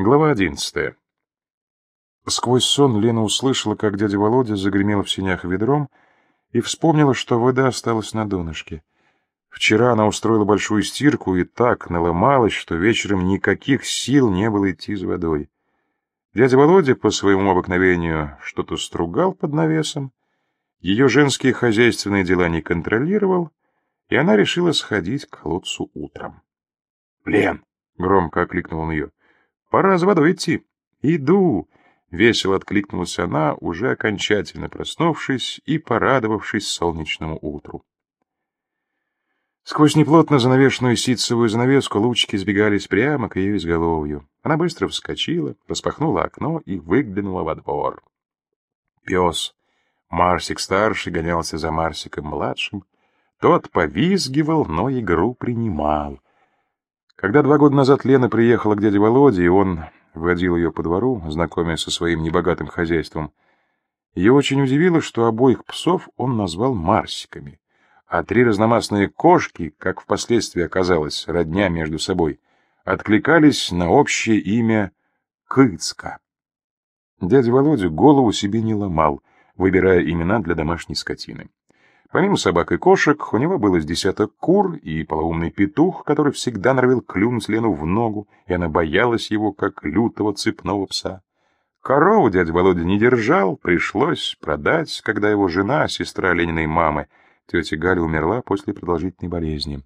Глава одиннадцатая. Сквозь сон Лена услышала, как дядя Володя загремел в синях ведром, и вспомнила, что вода осталась на донышке. Вчера она устроила большую стирку и так наломалась, что вечером никаких сил не было идти за водой. Дядя Володя по своему обыкновению что-то стругал под навесом, ее женские хозяйственные дела не контролировал, и она решила сходить к колодцу утром. — Лен! — громко окликнул он ее. — Пора за водой идти. — Иду! — весело откликнулась она, уже окончательно проснувшись и порадовавшись солнечному утру. Сквозь неплотно занавешенную ситцевую занавеску лучики сбегались прямо к ее изголовью. Она быстро вскочила, распахнула окно и выглянула во двор. Пес, Марсик-старший, гонялся за Марсиком-младшим. Тот повизгивал, но игру принимал. Когда два года назад Лена приехала к дяде Володе, и он водил ее по двору, знакомясь со своим небогатым хозяйством, ее очень удивило, что обоих псов он назвал Марсиками а три разномастные кошки, как впоследствии оказалось, родня между собой, откликались на общее имя Кыцка. Дядя Володя голову себе не ломал, выбирая имена для домашней скотины. Помимо собак и кошек, у него было с десяток кур и полоумный петух, который всегда норовил клюнуть Лену в ногу, и она боялась его, как лютого цепного пса. Корову дядя Володя не держал, пришлось продать, когда его жена, сестра Лениной мамы, Тетя Галя умерла после продолжительной болезни.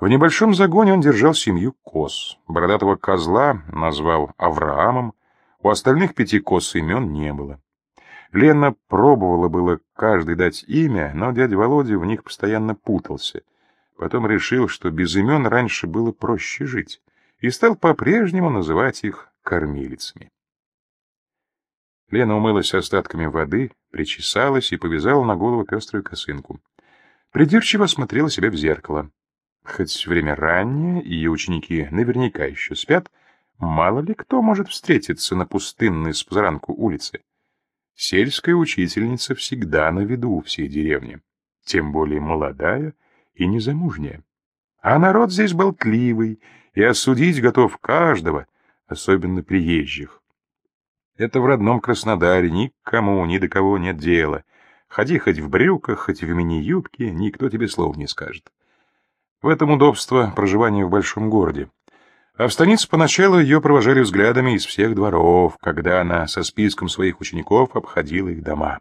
В небольшом загоне он держал семью коз. Бородатого козла назвал Авраамом, у остальных пяти коз имен не было. Лена пробовала было каждый дать имя, но дядя Володя в них постоянно путался. Потом решил, что без имен раньше было проще жить, и стал по-прежнему называть их кормилицами. Лена умылась остатками воды, причесалась и повязала на голову пеструю косынку. Придирчиво смотрела себя в зеркало. Хоть время раннее, и ученики наверняка еще спят, мало ли кто может встретиться на пустынной с позаранку улице. Сельская учительница всегда на виду у всей деревни, тем более молодая и незамужняя. А народ здесь болтливый и осудить готов каждого, особенно приезжих. Это в родном Краснодаре никому ни до кого нет дела. Ходи хоть в брюках, хоть в мини-юбке, никто тебе слов не скажет. В этом удобство проживания в большом городе. А в станице поначалу ее провожали взглядами из всех дворов, когда она со списком своих учеников обходила их дома.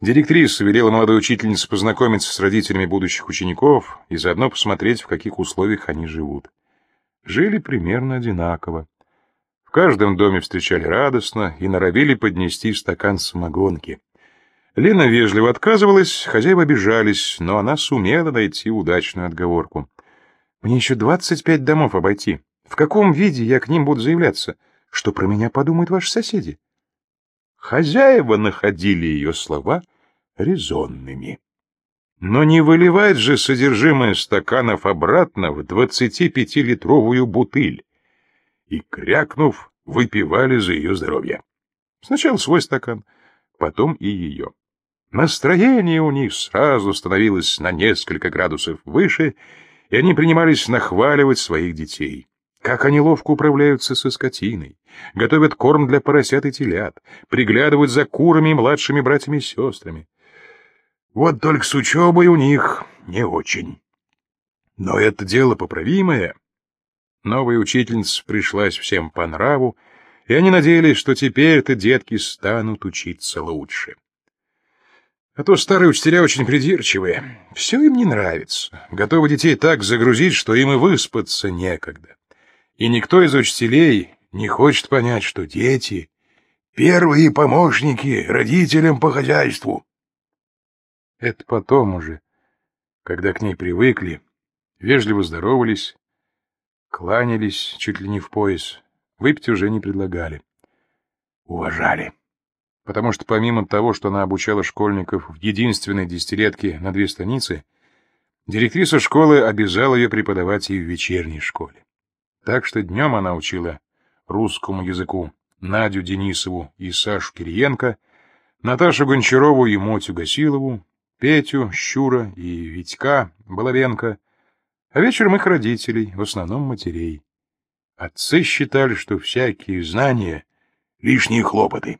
Директриса велела молодой учительнице познакомиться с родителями будущих учеников и заодно посмотреть, в каких условиях они живут. Жили примерно одинаково каждом доме встречали радостно и норовили поднести стакан самогонки. Лена вежливо отказывалась, хозяева обижались, но она сумела найти удачную отговорку. «Мне еще двадцать пять домов обойти. В каком виде я к ним буду заявляться? Что про меня подумают ваши соседи?» Хозяева находили ее слова резонными. Но не выливать же содержимое стаканов обратно в двадцатипятилитровую бутыль и, крякнув, выпивали за ее здоровье. Сначала свой стакан, потом и ее. Настроение у них сразу становилось на несколько градусов выше, и они принимались нахваливать своих детей. Как они ловко управляются со скотиной, готовят корм для поросят и телят, приглядывают за курами и младшими братьями и сестрами. Вот только с учебой у них не очень. Но это дело поправимое, Новая учительница пришлась всем по нраву, и они надеялись, что теперь-то детки станут учиться лучше. А то старые учителя очень придирчивые. Все им не нравится. Готовы детей так загрузить, что им и выспаться некогда. И никто из учителей не хочет понять, что дети — первые помощники родителям по хозяйству. Это потом уже, когда к ней привыкли, вежливо здоровались, Кланялись чуть ли не в пояс. Выпить уже не предлагали. Уважали. Потому что помимо того, что она обучала школьников в единственной десятилетке на две станицы, директриса школы обязала ее преподавать и в вечерней школе. Так что днем она учила русскому языку Надю Денисову и Сашу Кириенко, Наташу Гончарову и Мотю Гасилову, Петю, Щура и Витька Баловенко, а вечером их родителей, в основном матерей. Отцы считали, что всякие знания — лишние хлопоты.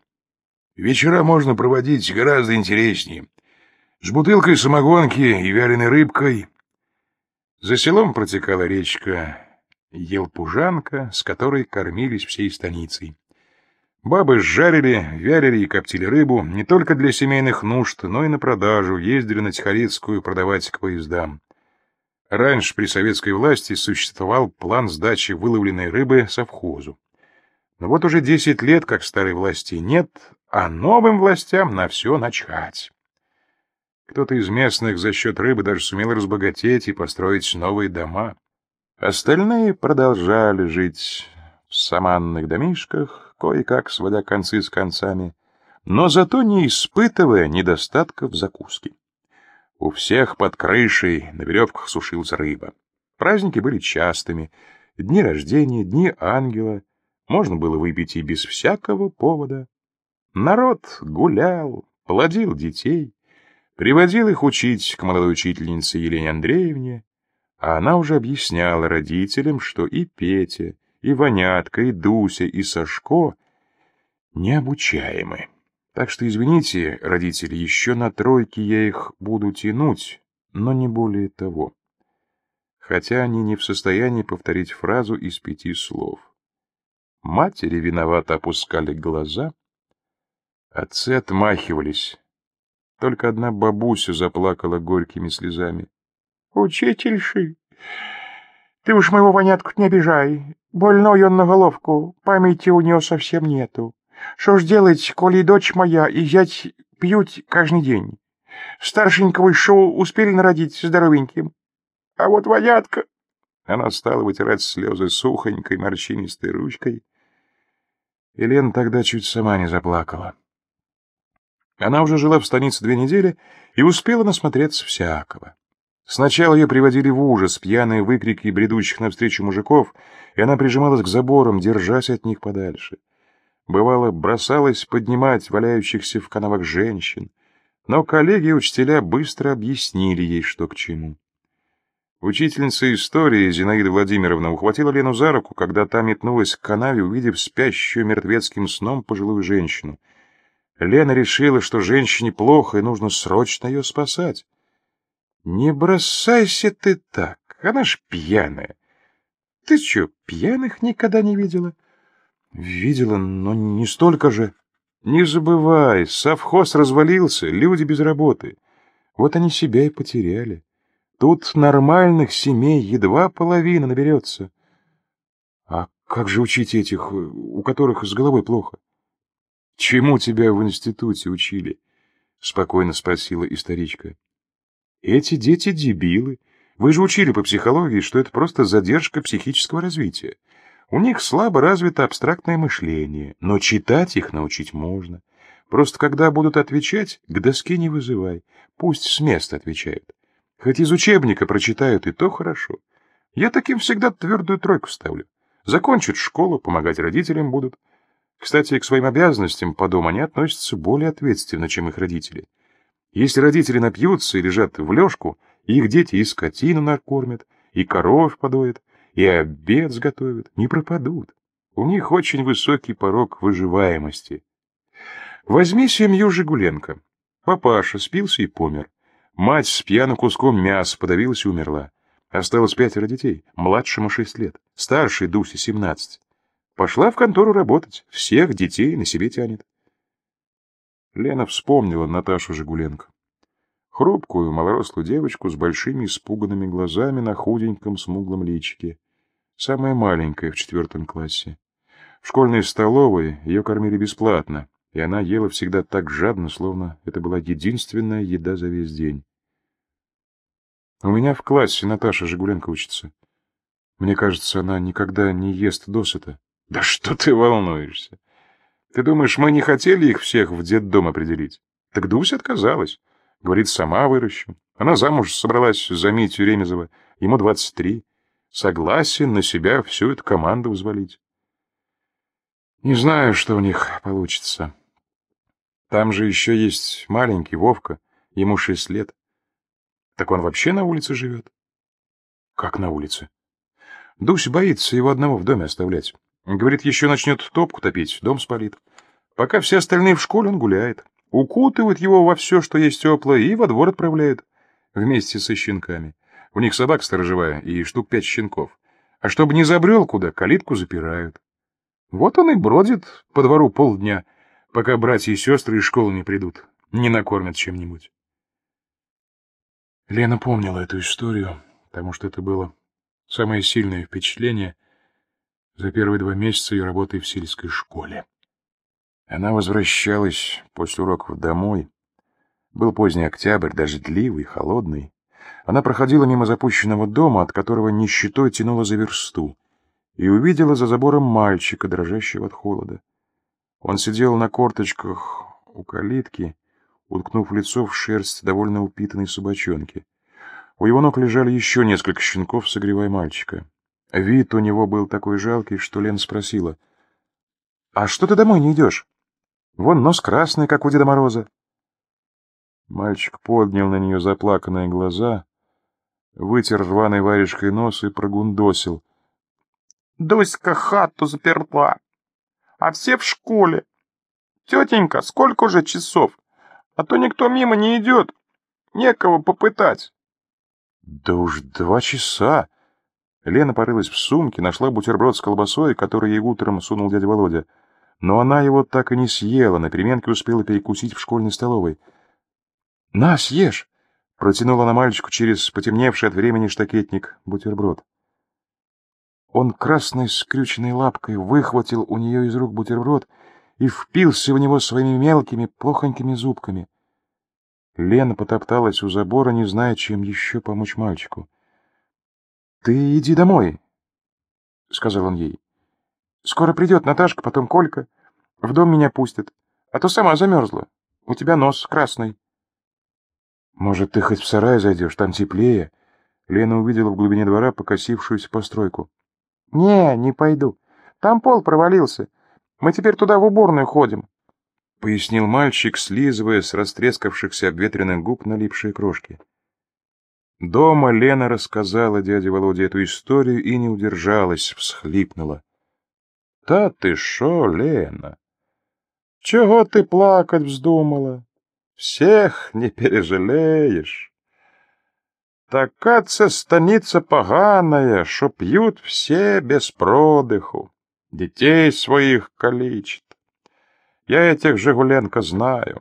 Вечера можно проводить гораздо интереснее. С бутылкой самогонки и вяленой рыбкой. За селом протекала речка Елпужанка, с которой кормились всей станицей. Бабы жарили, вялили и коптили рыбу не только для семейных нужд, но и на продажу, ездили на Тихорецкую продавать к поездам. Раньше при советской власти существовал план сдачи выловленной рыбы совхозу. Но вот уже десять лет, как старой власти нет, а новым властям на все начать. Кто-то из местных за счет рыбы даже сумел разбогатеть и построить новые дома. Остальные продолжали жить в саманных домишках, кое-как сводя концы с концами, но зато не испытывая недостатков закуски. У всех под крышей на веревках сушилась рыба. Праздники были частыми. Дни рождения, дни ангела. Можно было выпить и без всякого повода. Народ гулял, плодил детей, приводил их учить к молодой учительнице Елене Андреевне, а она уже объясняла родителям, что и Петя, и Вонятка, и Дуся, и Сашко необучаемы. Так что, извините, родители, еще на тройке я их буду тянуть, но не более того. Хотя они не в состоянии повторить фразу из пяти слов. Матери виновато опускали глаза, отцы отмахивались. Только одна бабуся заплакала горькими слезами. — Учительши, ты уж моего вонятку не обижай. Больной он на головку, памяти у него совсем нету. Что ж делать, коли дочь моя, и зять пьют каждый день? Старшенького еще успели народить здоровеньким. А вот воятка... Она стала вытирать слезы сухонькой морщинистой ручкой. Елена тогда чуть сама не заплакала. Она уже жила в станице две недели и успела насмотреться всякого. Сначала ее приводили в ужас пьяные выкрики бредущих навстречу мужиков, и она прижималась к заборам, держась от них подальше. Бывало, бросалась поднимать валяющихся в канавах женщин, но коллеги и учителя быстро объяснили ей, что к чему. Учительница истории Зинаида Владимировна ухватила Лену за руку, когда та метнулась к канаве, увидев спящую мертвецким сном пожилую женщину. Лена решила, что женщине плохо и нужно срочно ее спасать. «Не бросайся ты так, она ж пьяная. Ты что, пьяных никогда не видела?» Видела, но не столько же. Не забывай, совхоз развалился, люди без работы. Вот они себя и потеряли. Тут нормальных семей едва половина наберется. А как же учить этих, у которых с головой плохо? Чему тебя в институте учили? Спокойно спросила историчка. Эти дети дебилы. Вы же учили по психологии, что это просто задержка психического развития. У них слабо развито абстрактное мышление, но читать их научить можно. Просто когда будут отвечать, к доске не вызывай. Пусть с места отвечают. Хоть из учебника прочитают, и то хорошо. Я таким всегда твердую тройку ставлю. Закончат школу, помогать родителям будут. Кстати, к своим обязанностям по дому они относятся более ответственно, чем их родители. Если родители напьются и лежат в лёжку, их дети и скотину накормят, и коров подоят, и обед сготовят, не пропадут. У них очень высокий порог выживаемости. Возьми семью Жигуленко. Папаша спился и помер. Мать с пьяным куском мяса подавилась и умерла. Осталось пятеро детей, младшему шесть лет, старшей Дусе семнадцать. Пошла в контору работать, всех детей на себе тянет. Лена вспомнила Наташу Жигуленко. Хрупкую, малорослую девочку с большими испуганными глазами на худеньком смуглом личике самая маленькая в четвертом классе. В школьной столовой ее кормили бесплатно, и она ела всегда так жадно, словно это была единственная еда за весь день. У меня в классе Наташа Жигуленко учится. Мне кажется, она никогда не ест досыта. Да что ты волнуешься? Ты думаешь, мы не хотели их всех в детдом определить? Так Дуся отказалась. Говорит, сама выращу. Она замуж собралась за Митю Ремезова. Ему двадцать три согласен на себя всю эту команду взвалить. Не знаю, что у них получится. Там же еще есть маленький Вовка, ему шесть лет. Так он вообще на улице живет? Как на улице? Дусь боится его одного в доме оставлять. Говорит, еще начнет топку топить, дом спалит. Пока все остальные в школе, он гуляет. Укутывают его во все, что есть теплое, и во двор отправляют. Вместе со щенками. У них собака сторожевая и штук пять щенков. А чтобы не забрел куда, калитку запирают. Вот он и бродит по двору полдня, пока братья и сестры из школы не придут, не накормят чем-нибудь. Лена помнила эту историю, потому что это было самое сильное впечатление за первые два месяца ее работы в сельской школе. Она возвращалась после уроков домой. Был поздний октябрь, дождливый, холодный. Она проходила мимо запущенного дома, от которого нищетой тянуло за версту, и увидела за забором мальчика, дрожащего от холода. Он сидел на корточках у калитки, уткнув лицо в шерсть довольно упитанной собачонки. У его ног лежали еще несколько щенков, согревая мальчика. Вид у него был такой жалкий, что Лен спросила. — А что ты домой не идешь? Вон нос красный, как у Деда Мороза. Мальчик поднял на нее заплаканные глаза, вытер рваной варежкой нос и прогундосил. — Дуська хату заперла, а все в школе. Тетенька, сколько уже часов? А то никто мимо не идет, некого попытать. — Да уж два часа. Лена порылась в сумке, нашла бутерброд с колбасой, который ей утром сунул дядя Володя. Но она его так и не съела, на переменке успела перекусить в школьной столовой. «На, съешь!» — протянула на мальчику через потемневший от времени штакетник бутерброд. Он красной скрюченной лапкой выхватил у нее из рук бутерброд и впился в него своими мелкими, плохонькими зубками. Лена потопталась у забора, не зная, чем еще помочь мальчику. «Ты иди домой», — сказал он ей. «Скоро придет Наташка, потом Колька. В дом меня пустят, а то сама замерзла. У тебя нос красный». «Может, ты хоть в сарай зайдешь, там теплее?» Лена увидела в глубине двора покосившуюся постройку. «Не, не пойду. Там пол провалился. Мы теперь туда в уборную ходим», — пояснил мальчик, слизывая с растрескавшихся обветренных губ налипшие крошки. Дома Лена рассказала дяде Володе эту историю и не удержалась, всхлипнула. — Та ты шо, Лена? Чего ты плакать вздумала? Всех не пережалеешь. Така це станица поганая, що п'ють все без продыху, детей своих калечат. Я этих Жигуленко знаю.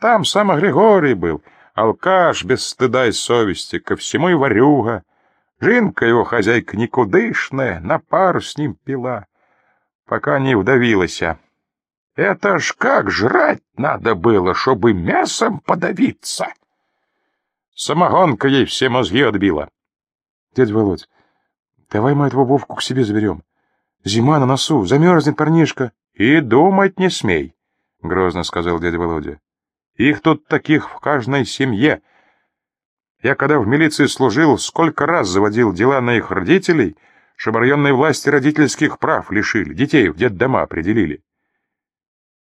Там сам Григорий был — алкаш без стыда и совести, ко всему и варюга. Жинка его хозяйка никудышная, на пару с ним пила, пока не вдавилась. Это ж как жрать надо было, чтобы мясом подавиться. Самогонка ей все мозги отбила. Дядя Володь, давай мы этого Вовку к себе заберем. Зима на носу, замерзнет парнишка. И думать не смей, — грозно сказал дядя Володя. Их тут таких в каждой семье. Я когда в милиции служил, сколько раз заводил дела на их родителей, чтобы районные власти родительских прав лишили, детей в детдома определили.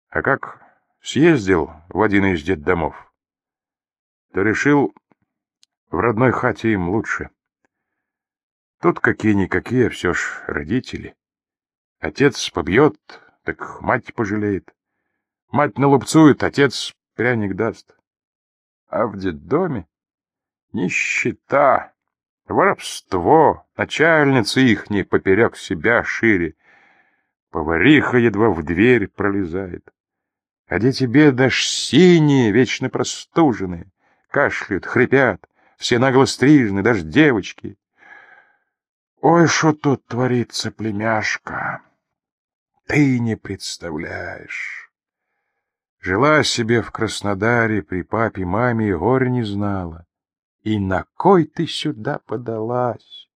А как съездил в один из детдомов, то решил, в родной хате им лучше. Тут какие-никакие, все ж родители. Отец побьет, так мать пожалеет. Мать налупцует, отец пряник даст. А в детдоме нищета, воровство, начальница ихней поперек себя шире. Повариха едва в дверь пролезает. А дети бедно аж синие, вечно простуженные, кашляют, хрипят, все нагло стрижны, даже девочки. Ой, что тут творится, племяшка, ты не представляешь. Жила себе в Краснодаре при папе, маме и горе не знала. И на кой ты сюда подалась?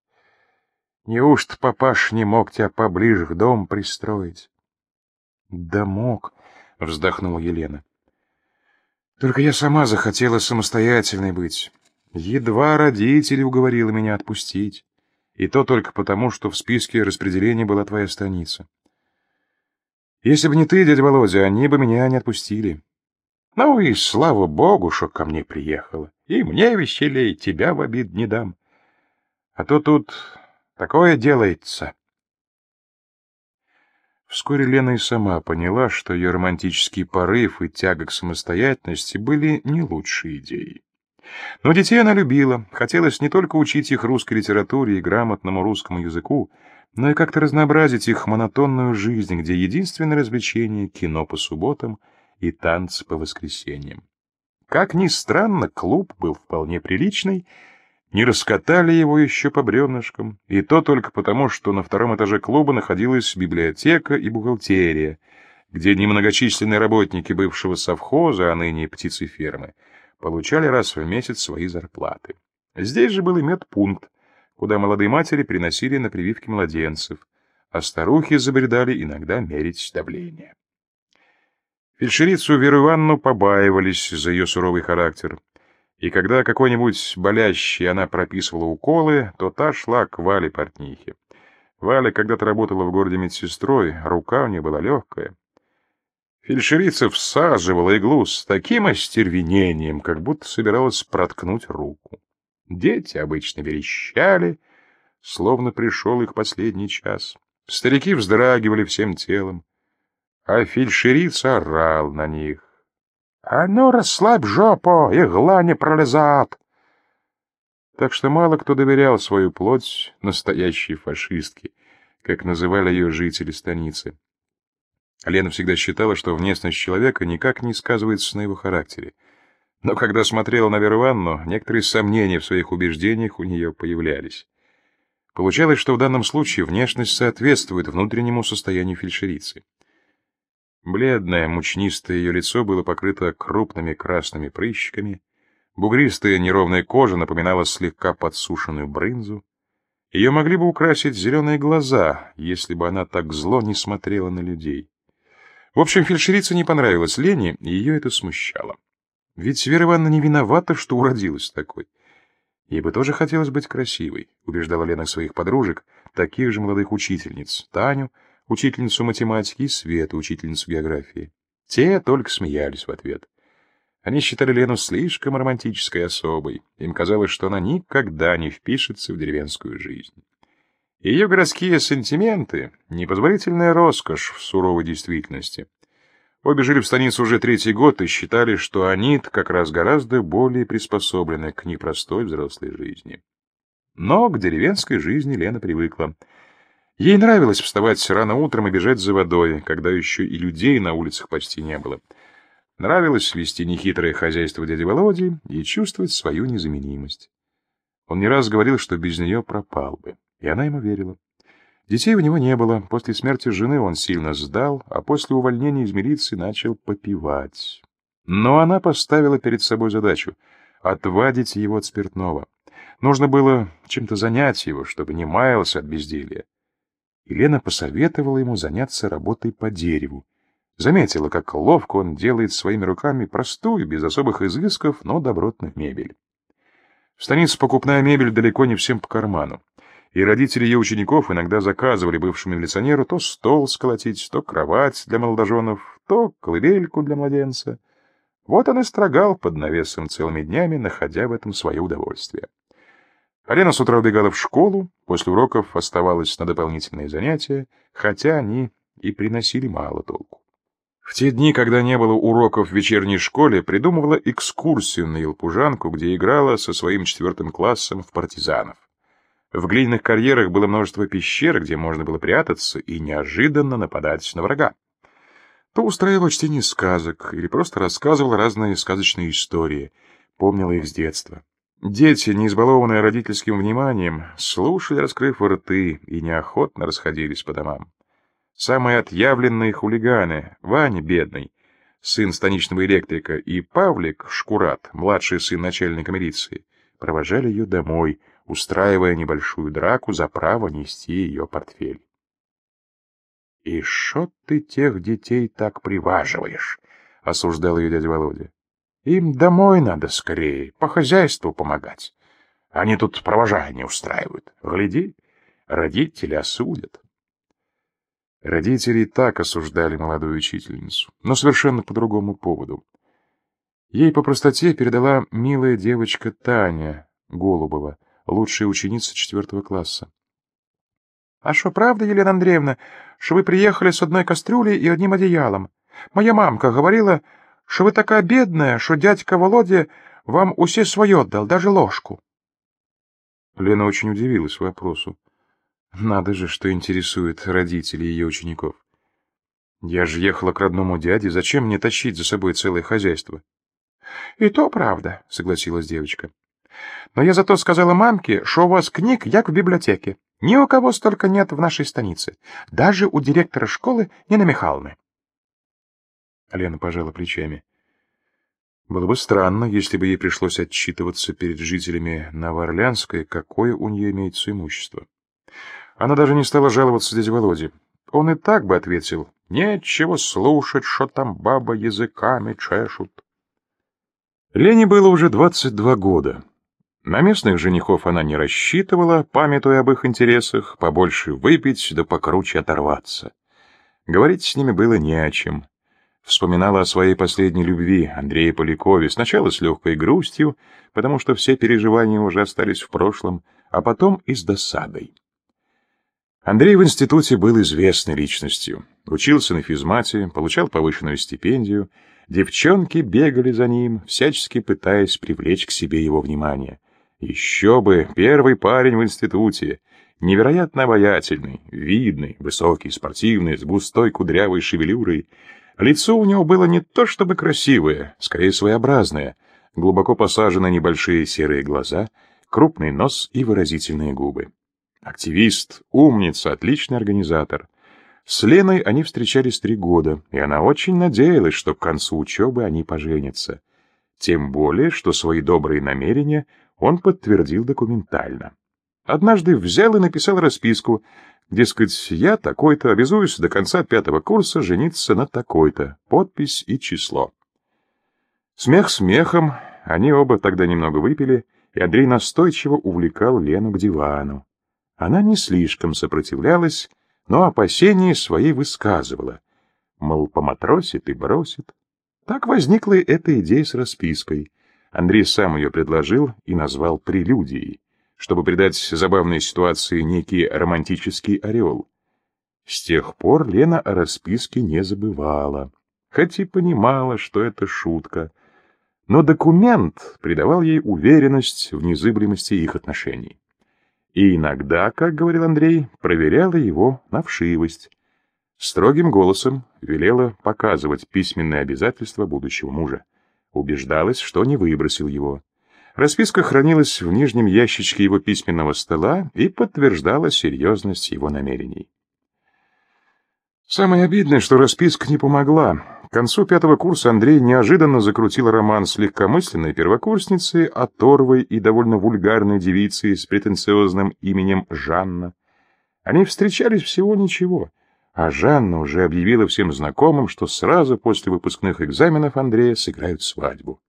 Неужто папаш не мог тебя поближе к дому пристроить? — Да мог, — вздохнула Елена. — Только я сама захотела самостоятельной быть. Едва родители уговорила меня отпустить. И то только потому, что в списке распределения была твоя станица. Если бы не ты, дядя Володя, они бы меня не отпустили. Ну и слава богу, что ко мне приехала. И мне веселей, тебя в обид не дам. А то тут Такое делается. Вскоре Лена и сама поняла, что ее романтический порыв и тяга к самостоятельности были не лучшей идеей. Но детей она любила, хотелось не только учить их русской литературе и грамотному русскому языку, но и как-то разнообразить их монотонную жизнь, где единственное развлечение — кино по субботам и танцы по воскресеньям. Как ни странно, клуб был вполне приличный, не раскатали его еще по бревнышкам, и то только потому, что на втором этаже клуба находилась библиотека и бухгалтерия, где немногочисленные работники бывшего совхоза, а ныне птицефермы, получали раз в месяц свои зарплаты. Здесь же был и медпункт, куда молодые матери приносили на прививки младенцев, а старухи забредали иногда мерить давление. Фельдшерицу Веру Ивановну побаивались за ее суровый характер, и когда какой-нибудь болящий она прописывала уколы, то та шла к Вале портнихе. Валя когда-то работала в городе медсестрой, рука у нее была легкая. Фельдшерица всаживала иглу с таким остервенением, как будто собиралась проткнуть руку. Дети обычно верещали, словно пришел их последний час. Старики вздрагивали всем телом, а фельдшерица орал на них. «А ну, расслабь жопу, игла не пролезат!» Так что мало кто доверял свою плоть настоящей фашистке, как называли ее жители станицы. Лена всегда считала, что внешность человека никак не сказывается на его характере. Но когда смотрела на Веру Ивановну, некоторые сомнения в своих убеждениях у нее появлялись. Получалось, что в данном случае внешность соответствует внутреннему состоянию фельдшерицы. Бледное, мучнистое ее лицо было покрыто крупными красными прыщиками, бугристая неровная кожа напоминала слегка подсушенную брынзу. Ее могли бы украсить зеленые глаза, если бы она так зло не смотрела на людей. В общем, фельдшерица не понравилась Лене, и ее это смущало. Ведь Вера Ивановна не виновата, что уродилась такой. Ей бы тоже хотелось быть красивой, убеждала Лена своих подружек, таких же молодых учительниц, Таню, учительницу математики, и Свету, учительницу географии. Те только смеялись в ответ. Они считали Лену слишком романтической особой. Им казалось, что она никогда не впишется в деревенскую жизнь. Ее городские сантименты — непозволительная роскошь в суровой действительности. Обе жили в станице уже третий год и считали, что они как раз гораздо более приспособлены к непростой взрослой жизни. Но к деревенской жизни Лена привыкла. Ей нравилось вставать рано утром и бежать за водой, когда еще и людей на улицах почти не было. Нравилось вести нехитрое хозяйство дяди Володи и чувствовать свою незаменимость. Он не раз говорил, что без нее пропал бы. И она ему верила. Детей у него не было. После смерти жены он сильно сдал, а после увольнения из милиции начал попивать. Но она поставила перед собой задачу — отвадить его от спиртного. Нужно было чем-то занять его, чтобы не маялся от безделья. Елена посоветовала ему заняться работой по дереву. Заметила, как ловко он делает своими руками простую, без особых изысков, но добротную мебель. В станице покупная мебель далеко не всем по карману и родители ее учеников иногда заказывали бывшему милиционеру то стол сколотить, то кровать для молодоженов, то колыбельку для младенца. Вот он и строгал под навесом целыми днями, находя в этом свое удовольствие. Алена с утра убегала в школу, после уроков оставалась на дополнительные занятия, хотя они и приносили мало толку. В те дни, когда не было уроков в вечерней школе, придумывала экскурсию на Елпужанку, где играла со своим четвертым классом в партизанов. В глиняных карьерах было множество пещер, где можно было прятаться и неожиданно нападать на врага. То устраивала чтение сказок или просто рассказывала разные сказочные истории, помнила их с детства. Дети, не избалованные родительским вниманием, слушали, раскрыв рты, и неохотно расходились по домам. Самые отъявленные хулиганы, Ваня бедный, сын станичного электрика, и Павлик Шкурат, младший сын начальника милиции, провожали ее домой — устраивая небольшую драку за право нести ее портфель. — И шо ты тех детей так приваживаешь? — осуждал ее дядя Володя. — Им домой надо скорее, по хозяйству помогать. Они тут провожание устраивают. Гляди, родители осудят. Родители так осуждали молодую учительницу, но совершенно по другому поводу. Ей по простоте передала милая девочка Таня Голубова, лучшая ученица четвертого класса. А что, правда, Елена Андреевна, что вы приехали с одной кастрюлей и одним одеялом? Моя мамка говорила, что вы такая бедная, что дядька Володя вам усе свое отдал, даже ложку. Лена очень удивилась вопросу. Надо же, что интересует родителей ее учеников. Я же ехала к родному дяде, зачем мне тащить за собой целое хозяйство? — И то правда, — согласилась девочка. — Но я зато сказала мамке, что у вас книг, як в библиотеке. Ни у кого столько нет в нашей станице. Даже у директора школы Нины Михайловны. Лена пожала плечами. Было бы странно, если бы ей пришлось отчитываться перед жителями Новоорлеанской, какое у нее имеется имущество. Она даже не стала жаловаться дяде Володе. Он и так бы ответил, нечего слушать, что там баба языками чешут. Лене было уже 22 года. На местных женихов она не рассчитывала, памятуя об их интересах, побольше выпить да покруче оторваться. Говорить с ними было не о чем. Вспоминала о своей последней любви, Андрея Полякове, сначала с легкой грустью, потому что все переживания уже остались в прошлом, а потом и с досадой. Андрей в институте был известной личностью. Учился на физмате, получал повышенную стипендию. Девчонки бегали за ним, всячески пытаясь привлечь к себе его внимание. Еще бы, первый парень в институте. Невероятно обаятельный, видный, высокий, спортивный, с густой кудрявой шевелюрой. Лицо у него было не то чтобы красивое, скорее своеобразное. Глубоко посажены небольшие серые глаза, крупный нос и выразительные губы. Активист, умница, отличный организатор. С Леной они встречались три года, и она очень надеялась, что к концу учебы они поженятся. Тем более, что свои добрые намерения он подтвердил документально. Однажды взял и написал расписку, дескать, я такой-то обязуюсь до конца пятого курса жениться на такой-то, подпись и число. Смех смехом, они оба тогда немного выпили, и Андрей настойчиво увлекал Лену к дивану. Она не слишком сопротивлялась, но опасения свои высказывала. Мол, поматросит и бросит. Так возникла эта идея с распиской. Андрей сам ее предложил и назвал прелюдией, чтобы придать забавной ситуации некий романтический ореол. С тех пор Лена о расписке не забывала, хоть и понимала, что это шутка. Но документ придавал ей уверенность в незыблемости их отношений и иногда, как говорил Андрей, проверяла его на вшивость. Строгим голосом велела показывать письменные обязательства будущего мужа. Убеждалась, что не выбросил его. Расписка хранилась в нижнем ящичке его письменного стола и подтверждала серьезность его намерений. Самое обидное, что расписка не помогла. К концу пятого курса Андрей неожиданно закрутил роман с легкомысленной первокурсницей, оторвой и довольно вульгарной девицей с претенциозным именем Жанна. Они встречались всего ничего, а Жанна уже объявила всем знакомым, что сразу после выпускных экзаменов Андрея сыграют свадьбу.